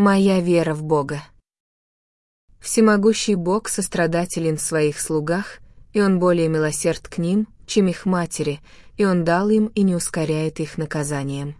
Моя вера в Бога. Всемогущий Бог сострадателен в своих слугах, и Он более милосерд к ним, чем их матери, и Он дал им и не ускоряет их наказанием.